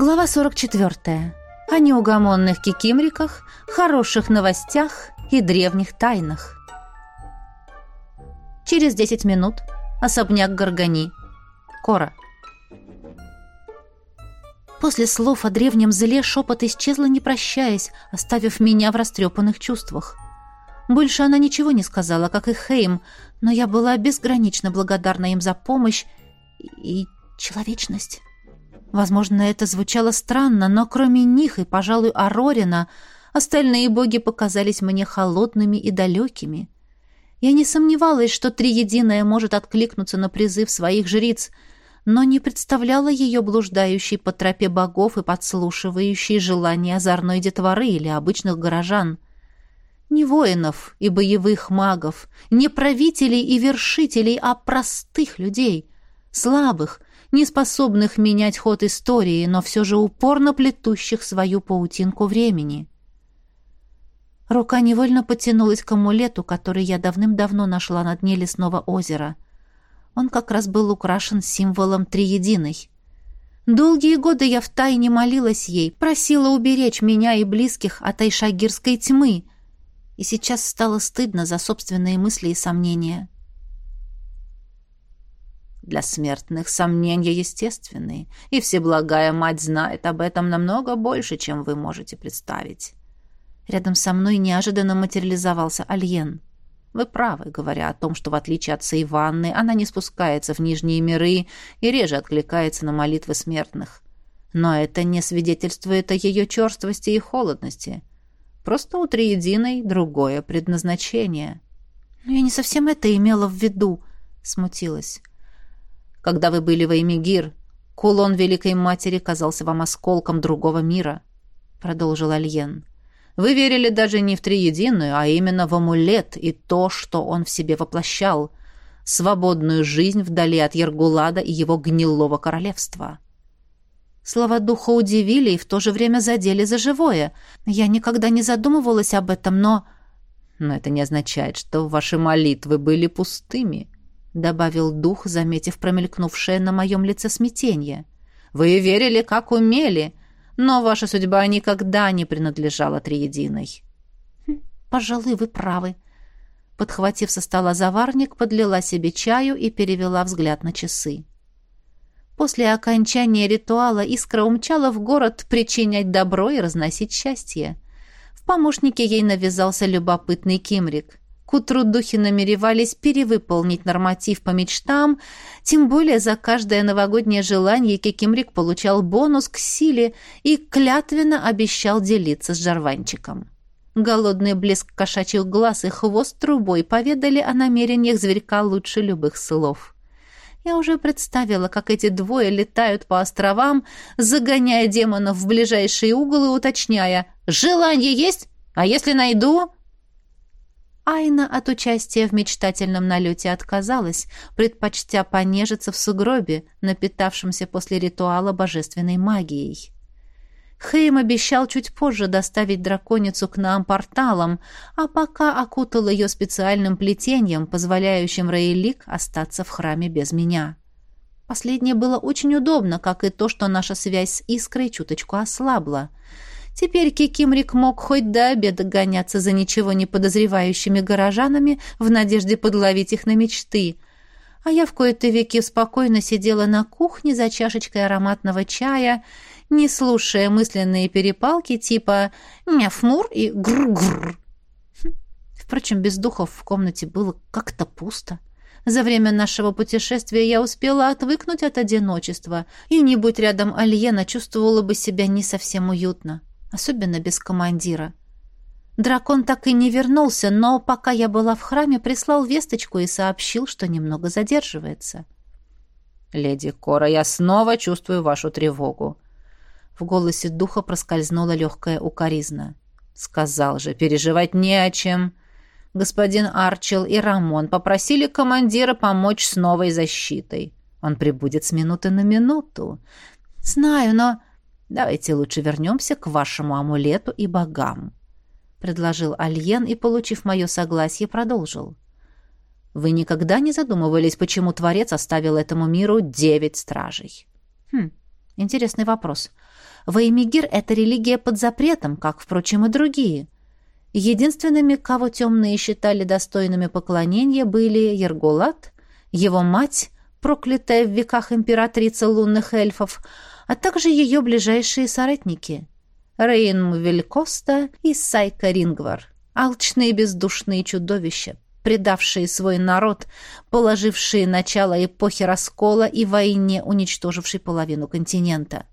Глава 44. О неугомонных кикимриках, хороших новостях и древних тайнах. Через 10 минут. Особняк Горгани. Кора. После слов о древнем зле шепот исчезла, не прощаясь, оставив меня в растрепанных чувствах. Больше она ничего не сказала, как и Хейм, но я была безгранично благодарна им за помощь и человечность. Возможно, это звучало странно, но кроме них и, пожалуй, Арорина, остальные боги показались мне холодными и далекими. Я не сомневалась, что Триединая может откликнуться на призыв своих жриц, но не представляла ее блуждающей по тропе богов и подслушивающей желания озорной детворы или обычных горожан. Не воинов и боевых магов, не правителей и вершителей, а простых людей, слабых, не способных менять ход истории, но все же упорно плетущих свою паутинку времени. Рука невольно потянулась к амулету, который я давным-давно нашла на дне лесного озера. Он как раз был украшен символом Триединой. Долгие годы я втайне молилась ей, просила уберечь меня и близких от айшагирской тьмы, и сейчас стало стыдно за собственные мысли и сомнения. Для смертных сомнения естественны, и Всеблагая Мать знает об этом намного больше, чем вы можете представить. Рядом со мной неожиданно материализовался Альен. Вы правы, говоря о том, что в отличие от Сейванны, она не спускается в нижние миры и реже откликается на молитвы смертных. Но это не свидетельствует о ее черствости и холодности. Просто у Триединой другое предназначение. «Но я не совсем это имела в виду», — смутилась. Когда вы были в Эймигир, кулон Великой Матери казался вам осколком другого мира», — продолжил Альен. «Вы верили даже не в Триединую, а именно в амулет и то, что он в себе воплощал, свободную жизнь вдали от Ергулада и его гнилого королевства». Слова духа удивили и в то же время задели за живое. Я никогда не задумывалась об этом, но... Но это не означает, что ваши молитвы были пустыми добавил дух, заметив промелькнувшее на моем лице смятение. «Вы верили, как умели, но ваша судьба никогда не принадлежала Триединой». Хм, «Пожалуй, вы правы». Подхватив со стола заварник, подлила себе чаю и перевела взгляд на часы. После окончания ритуала Искра умчала в город причинять добро и разносить счастье. В помощнике ей навязался любопытный кимрик. К утру духи намеревались перевыполнить норматив по мечтам, тем более за каждое новогоднее желание Кикимрик получал бонус к силе и клятвенно обещал делиться с жарванчиком. Голодный блеск кошачьих глаз и хвост трубой поведали о намерениях зверька лучше любых слов. Я уже представила, как эти двое летают по островам, загоняя демонов в ближайший угол и уточняя «Желание есть? А если найду?» Айна от участия в мечтательном налете отказалась, предпочтя понежиться в сугробе, напитавшемся после ритуала божественной магией. Хейм обещал чуть позже доставить драконицу к нам порталом, а пока окутал ее специальным плетением, позволяющим Рейлик остаться в храме без меня. Последнее было очень удобно, как и то, что наша связь с Искрой чуточку ослабла — Теперь Кикимрик мог хоть до обеда гоняться за ничего не подозревающими горожанами в надежде подловить их на мечты. А я в кои-то веки спокойно сидела на кухне за чашечкой ароматного чая, не слушая мысленные перепалки типа «мяфмур» и «гр-гр». Хм. Впрочем, без духов в комнате было как-то пусто. За время нашего путешествия я успела отвыкнуть от одиночества, и, не будь рядом Альена, чувствовала бы себя не совсем уютно особенно без командира. Дракон так и не вернулся, но пока я была в храме, прислал весточку и сообщил, что немного задерживается. «Леди Кора, я снова чувствую вашу тревогу». В голосе духа проскользнула легкая укоризна. «Сказал же, переживать не о чем. Господин Арчел и Рамон попросили командира помочь с новой защитой. Он прибудет с минуты на минуту». «Знаю, но...» Давайте лучше вернемся к вашему амулету и богам», — предложил Альен и, получив мое согласие, продолжил. «Вы никогда не задумывались, почему Творец оставил этому миру девять стражей?» «Хм, Интересный вопрос. Ваимигир — это религия под запретом, как, впрочем, и другие. Единственными, кого темные считали достойными поклонения, были Ергулат, его мать, проклятая в веках императрица лунных эльфов, а также ее ближайшие соратники — Рейн Велькоста и Сайка Рингвар, алчные бездушные чудовища, предавшие свой народ, положившие начало эпохи раскола и войне, уничтожившей половину континента.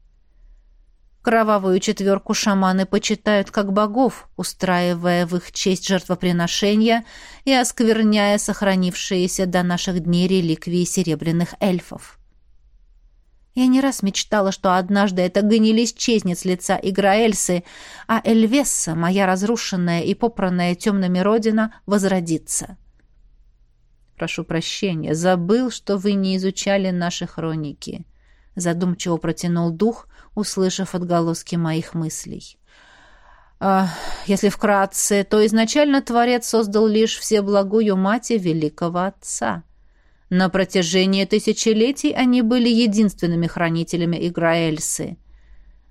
Кровавую четверку шаманы почитают как богов, устраивая в их честь жертвоприношения и оскверняя сохранившиеся до наших дней реликвии серебряных эльфов. Я не раз мечтала, что однажды эта гниль исчезнет с лица Играэльсы, а Эльвесса, моя разрушенная и попранная темными родина, возродится. Прошу прощения, забыл, что вы не изучали наши хроники. Задумчиво протянул дух, услышав отголоски моих мыслей. А, если вкратце, то изначально Творец создал лишь всеблагую мать и великого Отца — на протяжении тысячелетий они были единственными хранителями Играэльсы.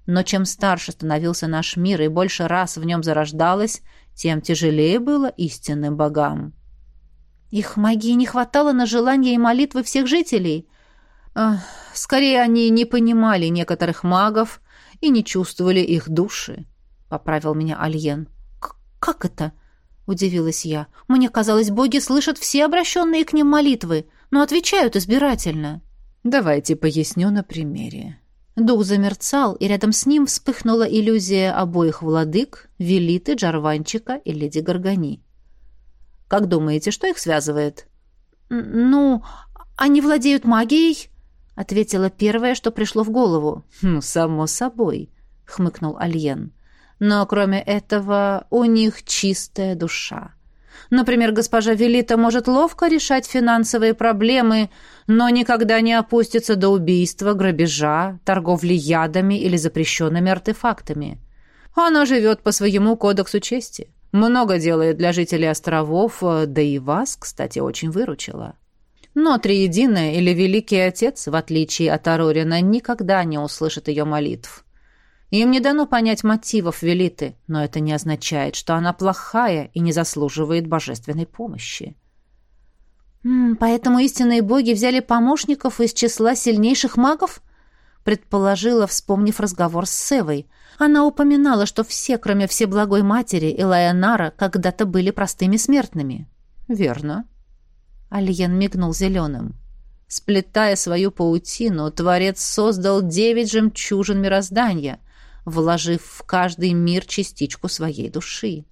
Но чем старше становился наш мир и больше раз в нем зарождалось, тем тяжелее было истинным богам. Их магии не хватало на желания и молитвы всех жителей. Скорее, они не понимали некоторых магов и не чувствовали их души, — поправил меня Альен. «Как это?» — удивилась я. «Мне казалось, боги слышат все обращенные к ним молитвы но отвечают избирательно. Давайте поясню на примере. Дух замерцал, и рядом с ним вспыхнула иллюзия обоих владык, Велиты, Джарванчика и леди Горгани. «Как думаете, что их связывает?» «Ну, они владеют магией», — ответила первое, что пришло в голову. «Ну, само собой», — хмыкнул Альен. «Но кроме этого у них чистая душа. Например, госпожа Велита может ловко решать финансовые проблемы, но никогда не опустится до убийства, грабежа, торговли ядами или запрещенными артефактами. Она живет по своему кодексу чести. Много делает для жителей островов, да и вас, кстати, очень выручила. Но Триединая или Великий Отец, в отличие от Арорина, никогда не услышит ее молитв. Им не дано понять мотивов Велиты, но это не означает, что она плохая и не заслуживает божественной помощи. «Поэтому истинные боги взяли помощников из числа сильнейших магов?» предположила, вспомнив разговор с Севой. Она упоминала, что все, кроме Всеблагой Матери и Лайонара, когда-то были простыми смертными. «Верно». Альен мигнул зеленым. Сплетая свою паутину, Творец создал девять жемчужин мироздания, вложив в каждый мир частичку своей души.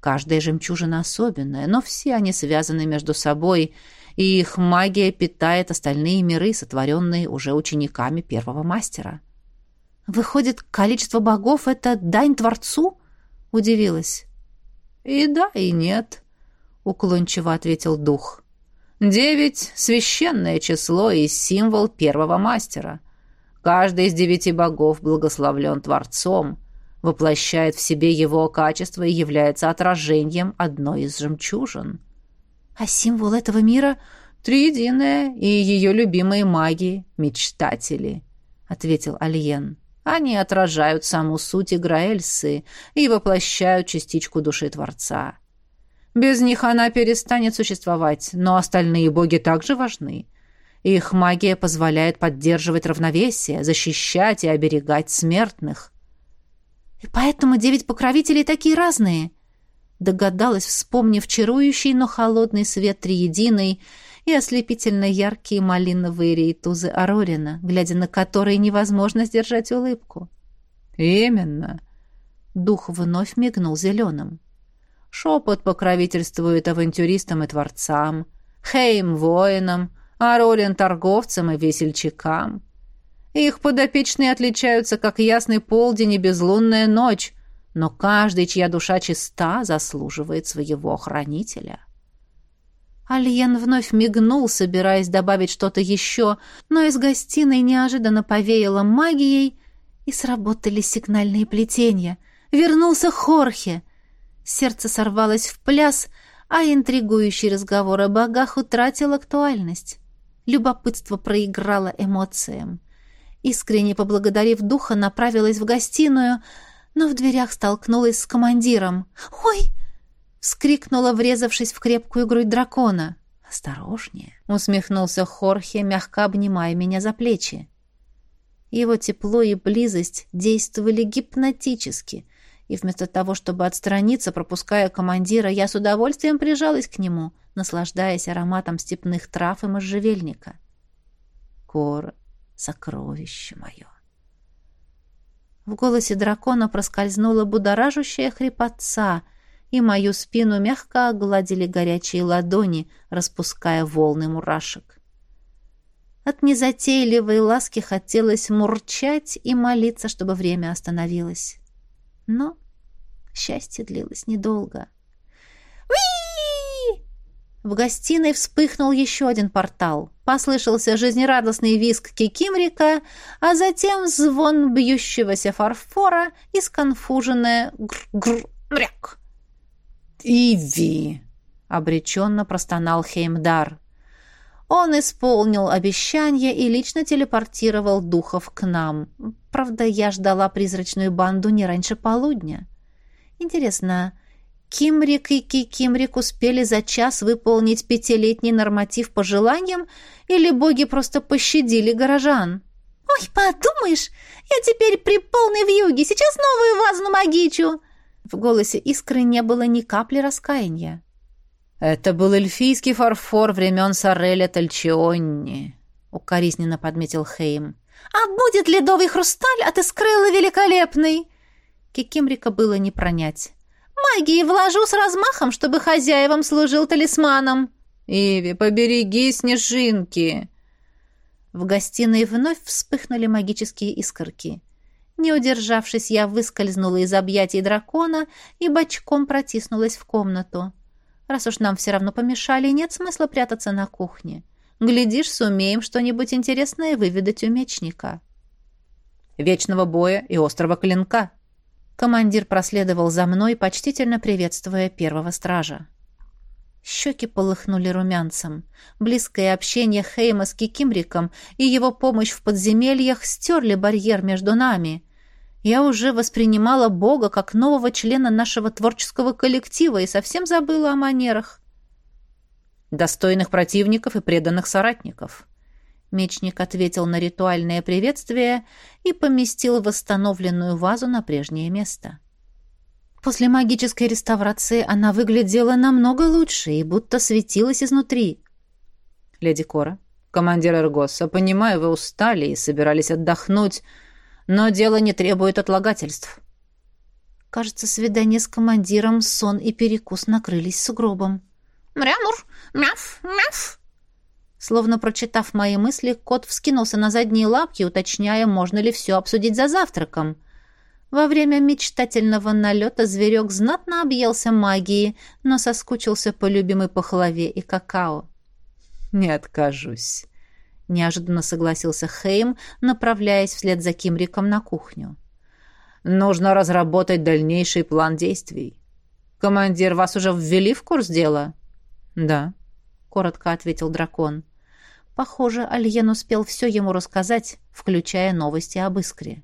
Каждая жемчужина особенная, но все они связаны между собой, и их магия питает остальные миры, сотворенные уже учениками первого мастера. «Выходит, количество богов — это дань Творцу?» — удивилась. «И да, и нет», — уклончиво ответил дух. «Девять — священное число и символ первого мастера. Каждый из девяти богов благословлен Творцом, воплощает в себе его качество и является отражением одной из жемчужин. А символ этого мира — Триединая и ее любимые маги, мечтатели, — ответил Альен. Они отражают саму суть Играэльсы и воплощают частичку души Творца. Без них она перестанет существовать, но остальные боги также важны — их магия позволяет поддерживать равновесие, защищать и оберегать смертных. И поэтому девять покровителей такие разные. Догадалась, вспомнив чарующий, но холодный свет триединой и ослепительно яркие малиновые рейтузы Арорина, глядя на которые невозможно сдержать улыбку. «Именно!» Дух вновь мигнул зеленым. «Шепот покровительствует авантюристам и творцам, Хейм — воинам, а Ролин торговцам и весельчакам. Их подопечные отличаются, как ясный полдень и безлунная ночь, но каждый, чья душа чиста, заслуживает своего хранителя. Альен вновь мигнул, собираясь добавить что-то еще, но из гостиной неожиданно повеяло магией, и сработали сигнальные плетения. Вернулся Хорхе. Сердце сорвалось в пляс, а интригующий разговор о богах утратил актуальность. Любопытство проиграло эмоциям. Искренне поблагодарив духа, направилась в гостиную, но в дверях столкнулась с командиром. «Ой!» — вскрикнула, врезавшись в крепкую грудь дракона. «Осторожнее!» — усмехнулся Хорхе, мягко обнимая меня за плечи. Его тепло и близость действовали гипнотически, и вместо того, чтобы отстраниться, пропуская командира, я с удовольствием прижалась к нему, наслаждаясь ароматом степных трав и можжевельника. Кора, сокровище мое! В голосе дракона проскользнула будоражущая хрипотца, и мою спину мягко огладили горячие ладони, распуская волны мурашек. От незатейливой ласки хотелось мурчать и молиться, чтобы время остановилось. Но счастье длилось недолго. «Уи!» В гостиной вспыхнул еще один портал. Послышался жизнерадостный визг кикимрика, а затем звон бьющегося фарфора и сконфуженное гр-гр-мряк. «Иви!» — обреченно простонал Хеймдар. Он исполнил обещание и лично телепортировал духов к нам. Правда, я ждала призрачную банду не раньше полудня. Интересно, Кимрик и Кикимрик успели за час выполнить пятилетний норматив по желаниям, или боги просто пощадили горожан? «Ой, подумаешь, я теперь при полной вьюге, сейчас новую вазу намагичу!» В голосе Искры не было ни капли раскаяния. «Это был эльфийский фарфор времен Сареля Тальчионни», — укоризненно подметил Хейм. «А будет ледовый хрусталь от Искрылы великолепный?» Кикимрика было не пронять. «Магии вложу с размахом, чтобы хозяевам служил талисманом». «Иви, побереги снежинки!» В гостиной вновь вспыхнули магические искорки. Не удержавшись, я выскользнула из объятий дракона и бочком протиснулась в комнату. Раз уж нам все равно помешали, нет смысла прятаться на кухне. Глядишь, сумеем что-нибудь интересное выведать у мечника. Вечного боя и острого клинка. Командир проследовал за мной, почтительно приветствуя первого стража. Щеки полыхнули румянцем. Близкое общение Хейма с Кикимриком и его помощь в подземельях стерли барьер между нами. Я уже воспринимала Бога как нового члена нашего творческого коллектива и совсем забыла о манерах. Достойных противников и преданных соратников. Мечник ответил на ритуальное приветствие и поместил восстановленную вазу на прежнее место. После магической реставрации она выглядела намного лучше и будто светилась изнутри. «Леди Кора, командир Эргоса, понимаю, вы устали и собирались отдохнуть, но дело не требует отлагательств. Кажется, свидание с командиром, сон и перекус накрылись сугробом. «Мрямур! Мяф! Мяф!» Словно прочитав мои мысли, кот вскинулся на задние лапки, уточняя, можно ли все обсудить за завтраком. Во время мечтательного налета зверек знатно объелся магией, но соскучился по любимой пахлаве и какао. «Не откажусь», неожиданно согласился Хейм, направляясь вслед за Кимриком на кухню. Нужно разработать дальнейший план действий. Командир, вас уже ввели в курс дела? Да, коротко ответил дракон. Похоже, Альен успел все ему рассказать, включая новости об искре.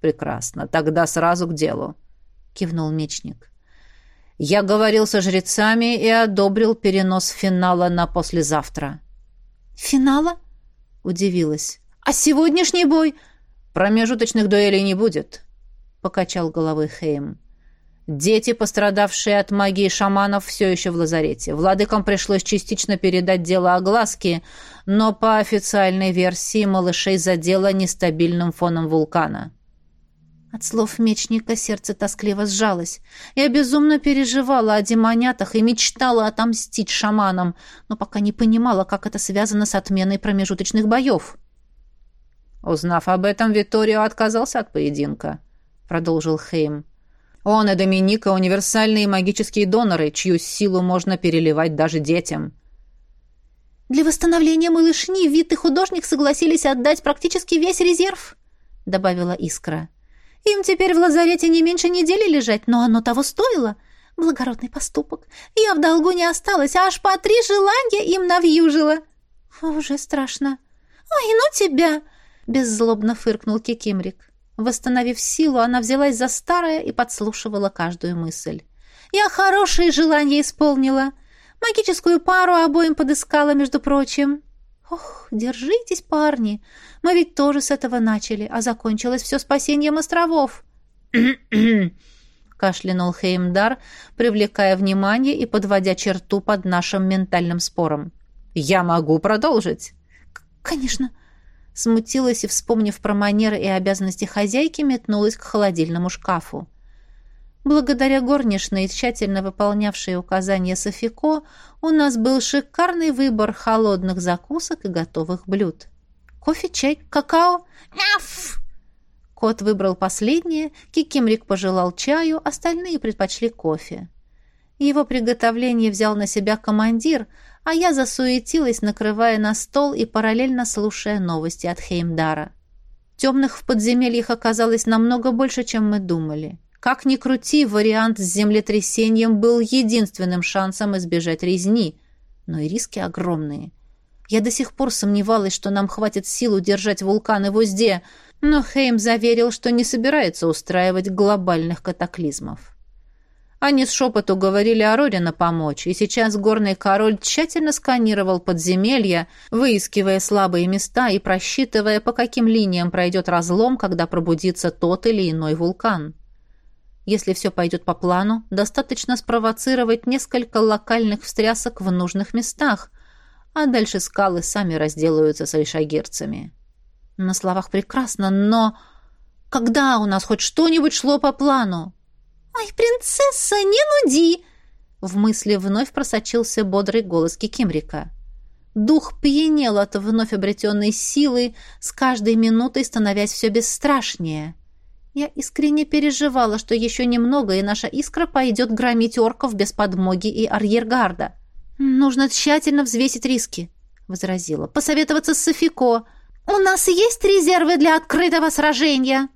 Прекрасно, тогда сразу к делу, кивнул мечник. Я говорил со жрецами и одобрил перенос финала на послезавтра. Финала? Удивилась. «А сегодняшний бой?» «Промежуточных дуэлей не будет», — покачал головой Хейм. «Дети, пострадавшие от магии шаманов, все еще в лазарете. Владыкам пришлось частично передать дело огласке, но по официальной версии малышей задело нестабильным фоном вулкана». От слов мечника сердце тоскливо сжалось. Я безумно переживала о демонятах и мечтала отомстить шаманам, но пока не понимала, как это связано с отменой промежуточных боев. «Узнав об этом, Виторио отказался от поединка», — продолжил Хейм. «Он и Доминика — универсальные магические доноры, чью силу можно переливать даже детям». «Для восстановления малышни вид и художник согласились отдать практически весь резерв», — добавила Искра. Им теперь в лазарете не меньше недели лежать, но оно того стоило. Благородный поступок. Я в долгу не осталась, а аж по три желания им навьюжила. Уже страшно. Ой, ну тебя!» беззлобно фыркнул Кикимрик. Восстановив силу, она взялась за старое и подслушивала каждую мысль. «Я хорошие желания исполнила. Магическую пару обоим подыскала, между прочим. Ох, держитесь, парни. Мы ведь тоже с этого начали, а закончилось все спасением островов». кашлянул Хеймдар, привлекая внимание и подводя черту под нашим ментальным спором. «Я могу продолжить?» «Конечно». Смутилась и, вспомнив про манеры и обязанности хозяйки, метнулась к холодильному шкафу. Благодаря горничной, тщательно выполнявшей указания Софико, у нас был шикарный выбор холодных закусок и готовых блюд. Кофе, чай, какао. Мяф! Кот выбрал последнее, Кикимрик пожелал чаю, остальные предпочли кофе. Его приготовление взял на себя командир, а я засуетилась, накрывая на стол и параллельно слушая новости от Хеймдара. Темных в подземельях оказалось намного больше, чем мы думали. Как ни крути, вариант с землетрясением был единственным шансом избежать резни, но и риски огромные. Я до сих пор сомневалась, что нам хватит сил удержать вулканы в узде — но Хейм заверил, что не собирается устраивать глобальных катаклизмов. Они с шепоту говорили о Рорина помочь, и сейчас горный король тщательно сканировал подземелья, выискивая слабые места и просчитывая, по каким линиям пройдет разлом, когда пробудится тот или иной вулкан. Если все пойдет по плану, достаточно спровоцировать несколько локальных встрясок в нужных местах, а дальше скалы сами разделаются с альшагирцами. На словах прекрасно, но... Когда у нас хоть что-нибудь шло по плану? «Ой, принцесса, не нуди!» В мысли вновь просочился бодрый голос Кикимрика. Дух пьянел от вновь обретенной силы, с каждой минутой становясь все бесстрашнее. Я искренне переживала, что еще немного, и наша искра пойдет громить орков без подмоги и арьергарда. «Нужно тщательно взвесить риски», — возразила. «Посоветоваться с Софико». «У нас есть резервы для открытого сражения?»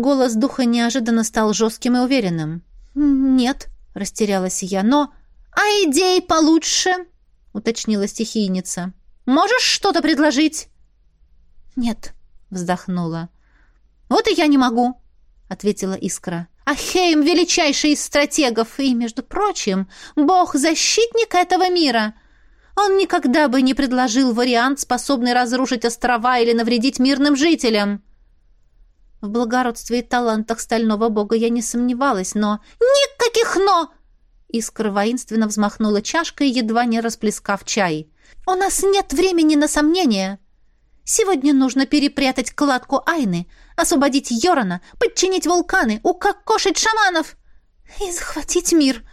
Голос духа неожиданно стал жестким и уверенным. «Нет», — растерялась я, — «но...» «А идей получше?» — уточнила стихийница. «Можешь что-то предложить?» «Нет», — вздохнула. «Вот и я не могу», — ответила Искра. «А Хейм — величайший из стратегов и, между прочим, бог-защитник этого мира. Он никогда бы не предложил вариант, способный разрушить острова или навредить мирным жителям. В благородстве и талантах стального бога я не сомневалась, но... «Никаких «но!» Искра воинственно взмахнула чашкой, едва не расплескав чай. «У нас нет времени на сомнения. Сегодня нужно перепрятать кладку Айны, освободить Йорона, подчинить вулканы, укокошить шаманов и захватить мир!»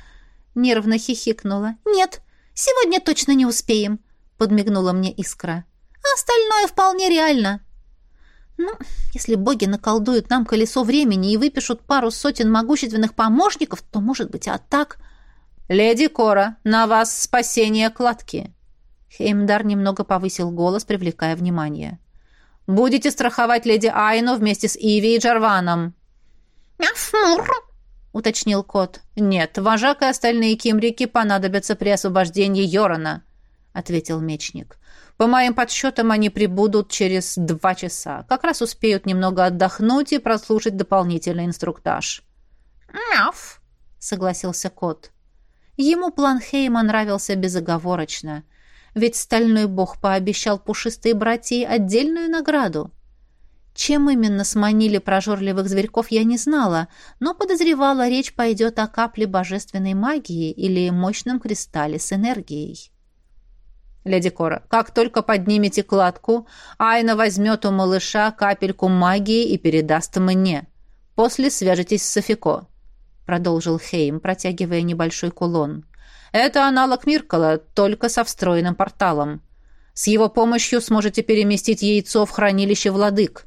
Нервно хихикнула. «Нет, Сегодня точно не успеем», — подмигнула мне Искра. «А остальное вполне реально». «Ну, если боги наколдуют нам колесо времени и выпишут пару сотен могущественных помощников, то, может быть, а так...» «Леди Кора, на вас спасение кладки!» Хеймдар немного повысил голос, привлекая внимание. «Будете страховать леди Айну вместе с Иви и Джарваном!» «Мяфмур!» уточнил кот. «Нет, вожак и остальные кимрики понадобятся при освобождении Йорона», — ответил мечник. «По моим подсчетам, они прибудут через два часа. Как раз успеют немного отдохнуть и прослушать дополнительный инструктаж». «Мяф», — согласился кот. Ему план Хейма нравился безоговорочно, ведь стальной бог пообещал пушистой братьей отдельную награду — чем именно сманили прожорливых зверьков, я не знала, но подозревала, речь пойдет о капле божественной магии или мощном кристалле с энергией. «Леди Кора, как только поднимете кладку, Айна возьмет у малыша капельку магии и передаст мне. После свяжитесь с Софико», — продолжил Хейм, протягивая небольшой кулон. «Это аналог Миркала, только со встроенным порталом. С его помощью сможете переместить яйцо в хранилище владык.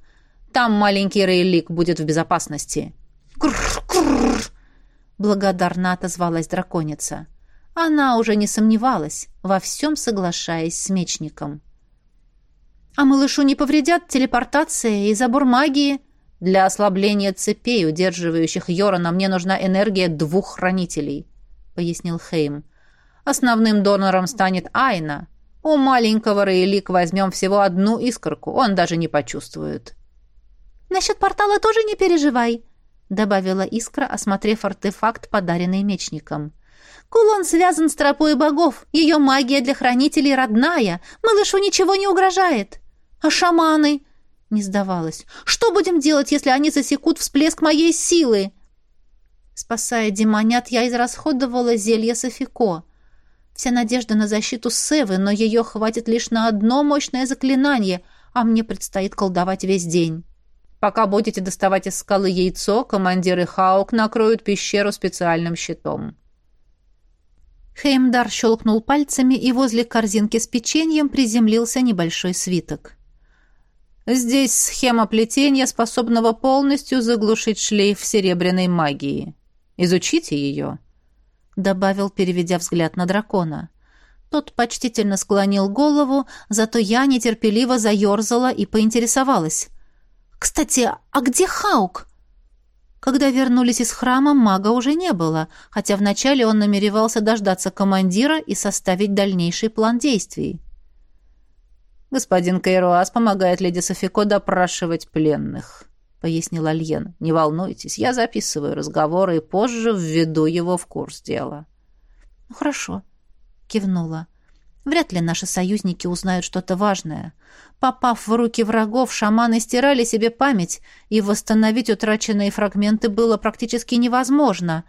Там маленький Рейлик будет в безопасности». «Крррр-крррр!» — благодарно отозвалась драконица. Она уже не сомневалась, во всем соглашаясь с мечником. «А малышу не повредят телепортация и забор магии?» «Для ослабления цепей, удерживающих Йорона, мне нужна энергия двух хранителей», — пояснил Хейм. «Основным донором станет Айна. У маленького Рейлик возьмем всего одну искорку, он даже не почувствует». «Насчет портала тоже не переживай», — добавила Искра, осмотрев артефакт, подаренный мечником. «Кулон связан с тропой богов. Ее магия для хранителей родная. Малышу ничего не угрожает. А шаманы?» — не сдавалась. «Что будем делать, если они засекут всплеск моей силы?» Спасая демонят, я израсходовала зелье Софико. Вся надежда на защиту Севы, но ее хватит лишь на одно мощное заклинание, а мне предстоит колдовать весь день. Пока будете доставать из скалы яйцо, командиры Хаук накроют пещеру специальным щитом. Хеймдар щелкнул пальцами, и возле корзинки с печеньем приземлился небольшой свиток. Здесь схема плетения, способного полностью заглушить шлейф серебряной магии. Изучите ее», — добавил, переведя взгляд на дракона. Тот почтительно склонил голову, зато я нетерпеливо заерзала и поинтересовалась. «Кстати, а где Хаук?» Когда вернулись из храма, мага уже не было, хотя вначале он намеревался дождаться командира и составить дальнейший план действий. «Господин Кайруас помогает леди Софико допрашивать пленных», — пояснил Альен. «Не волнуйтесь, я записываю разговоры и позже введу его в курс дела». «Ну, хорошо», — кивнула. «Вряд ли наши союзники узнают что-то важное. Попав в руки врагов, шаманы стирали себе память, и восстановить утраченные фрагменты было практически невозможно.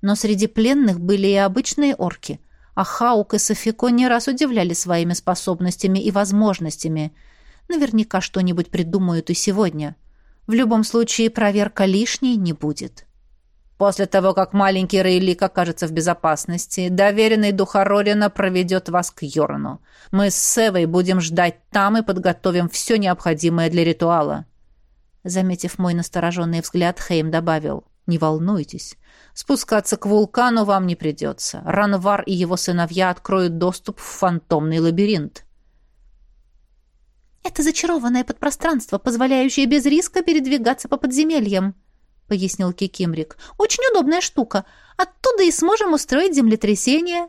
Но среди пленных были и обычные орки, а Хаук и Софико не раз удивляли своими способностями и возможностями. Наверняка что-нибудь придумают и сегодня». В любом случае проверка лишней не будет. После того, как маленький Рейлик окажется в безопасности, доверенный дух Арорина проведет вас к Йорну. Мы с Севой будем ждать там и подготовим все необходимое для ритуала». Заметив мой настороженный взгляд, Хейм добавил, «Не волнуйтесь, спускаться к вулкану вам не придется. Ранвар и его сыновья откроют доступ в фантомный лабиринт». «Это зачарованное подпространство, позволяющее без риска передвигаться по подземельям», — пояснил Кикимрик. «Очень удобная штука. Оттуда и сможем устроить землетрясение».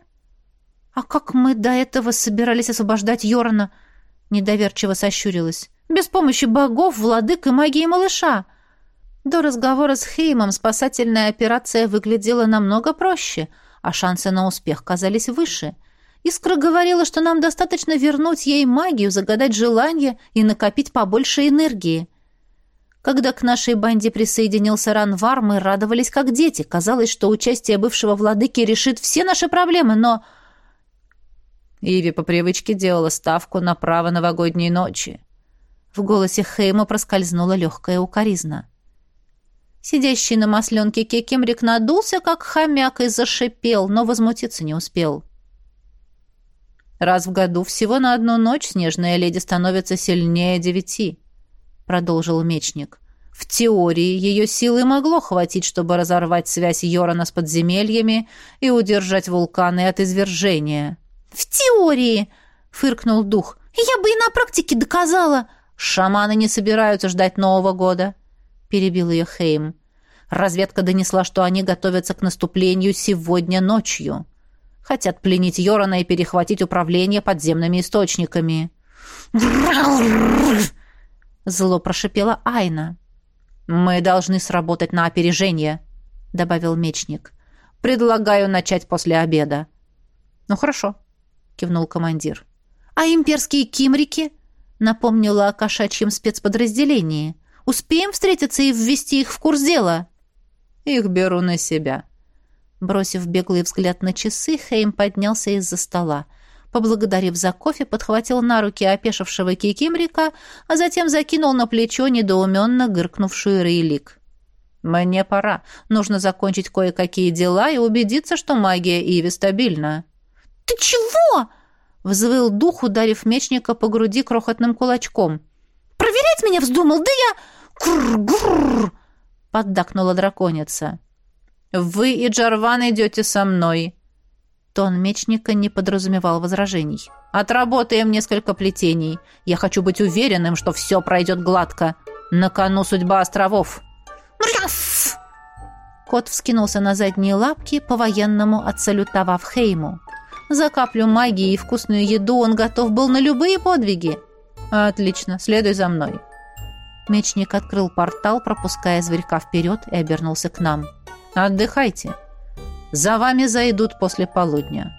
«А как мы до этого собирались освобождать Йорна?» — недоверчиво сощурилась. «Без помощи богов, владык и магии малыша». До разговора с Хеймом спасательная операция выглядела намного проще, а шансы на успех казались выше — Искра говорила, что нам достаточно вернуть ей магию, загадать желание и накопить побольше энергии. Когда к нашей банде присоединился Ранвар, мы радовались как дети. Казалось, что участие бывшего владыки решит все наши проблемы, но... Иви по привычке делала ставку на право новогодней ночи. В голосе Хейма проскользнула легкая укоризна. Сидящий на масленке Кекемрик надулся, как хомяк, и зашипел, но возмутиться не успел. — Раз в году всего на одну ночь снежная леди становится сильнее девяти», — продолжил мечник. «В теории ее силы могло хватить, чтобы разорвать связь Йорона с подземельями и удержать вулканы от извержения». «В теории!» — фыркнул дух. «Я бы и на практике доказала!» «Шаманы не собираются ждать Нового года», — перебил ее Хейм. «Разведка донесла, что они готовятся к наступлению сегодня ночью». Хотят пленить Йорона и перехватить управление подземными источниками. Зло прошипела Айна. «Мы должны сработать на опережение», — добавил мечник. «Предлагаю начать после обеда». «Ну хорошо», — кивнул командир. «А имперские кимрики?» — напомнила о кошачьем спецподразделении. «Успеем встретиться и ввести их в курс дела?» «Их беру на себя», Бросив беглый взгляд на часы, Хейм поднялся из-за стола. Поблагодарив за кофе, подхватил на руки опешившего Кикимрика, а затем закинул на плечо недоуменно гыркнувшую Рейлик. «Мне пора. Нужно закончить кое-какие дела и убедиться, что магия Иви стабильна». «Ты чего?» — взвыл дух, ударив мечника по груди крохотным кулачком. «Проверять меня вздумал? Да я... Гррр-гррр!» — поддакнула драконица. «Вы и Джарван идете со мной». Тон мечника не подразумевал возражений. «Отработаем несколько плетений. Я хочу быть уверенным, что все пройдет гладко. На кону судьба островов». «Мряф!» Кот вскинулся на задние лапки, по-военному отсалютовав Хейму. За каплю магии и вкусную еду он готов был на любые подвиги. «Отлично, следуй за мной». Мечник открыл портал, пропуская зверька вперед и обернулся к нам. «Отдыхайте. За вами зайдут после полудня».